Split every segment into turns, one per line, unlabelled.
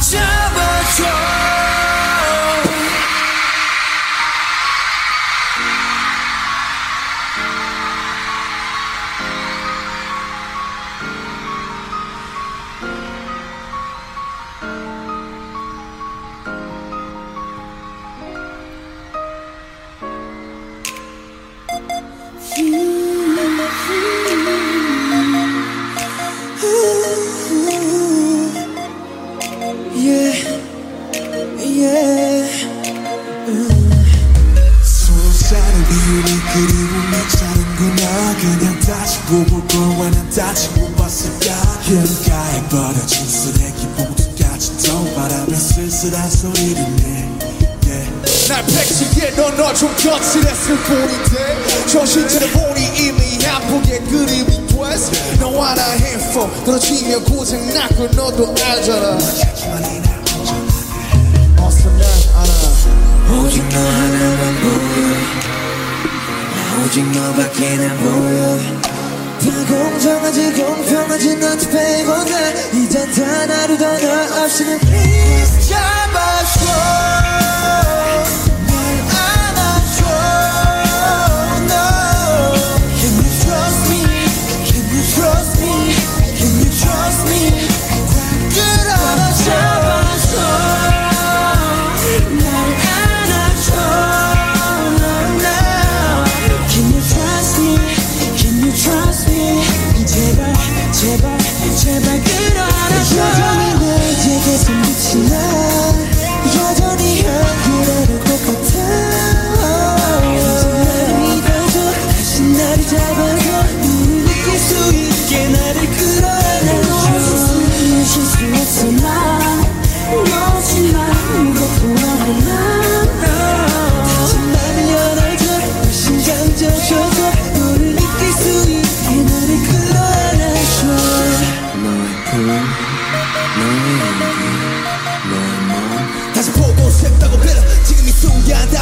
잡
그냥 다시 보고 거와 난 다치고 봤을까? 누가 해버려진 쓰레기 봉투까지도 바라며 쓸쓸한 소리를 내. yeah.
날 백치게 넌너좀 거칠했을 뿐인데. 정신차려 보니 이미 아프게 그림이 됐어. 너와 나 핸폰 떨어지면 고장났고 너도 알잖아. 어서 날 알아
오직 너 하나만 오직 너밖에 안 보여
다 공정하지 공평하지 너한테 빼고 나 이젠 단 하루도 너 없이는 please 제발 제발 끌어안아줘 여전히 내게 손붙이 나여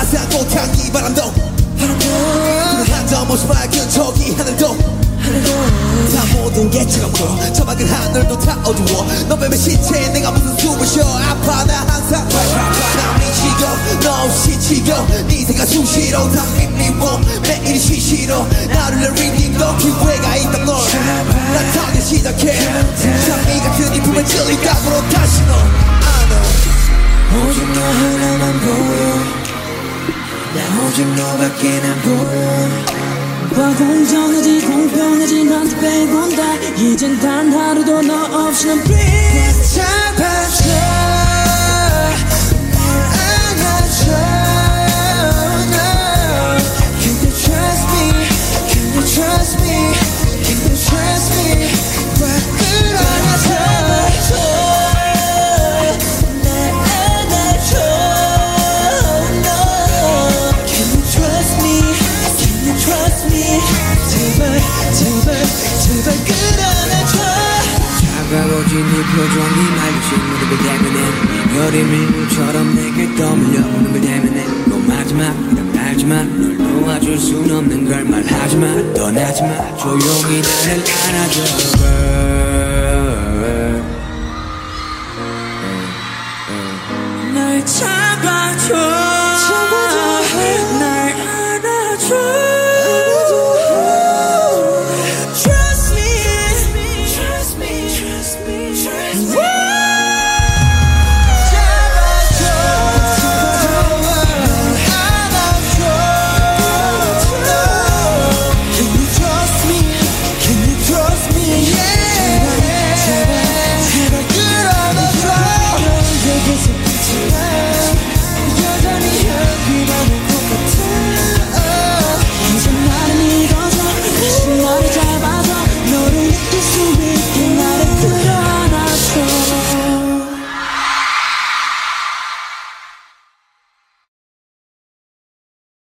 순간 따스하고 향기 바람도 한점 없이 맑은 저기 하늘도. 다 모든 게 차가워 저 맑은 하늘도 다 어두워 너 빼면 시체에 내가 무슨 숨을 쉬어. 아파 나 항상 나 미치고 너 없이 지겨 네 생각 수시로 다 밋미워 매일이 쉬쉬로 나를 내리는 건 기회가 있던 걸난 타기 시작해. 장미 같은 이 품에 찔린다고 다시 너. 안아
오직 너 하나만 보여 나 오직 너밖에 안 보여
더 공정하지 공평하지 너한테 빼곤 다 이젠 단 하루도 너 없이는 please 잡아줘 날 안아줘 trust me Can you trust me Can you trust
차가워진 네 표정이 말없이 무릎을 대면해 별이 밀물처럼 내게 떠밀려오는 걸 대면해 너 마지막 난 알지만 널 놓아줄 순 없는 걸 말하지마 떠나지마. 조용히 나를 안아줘
날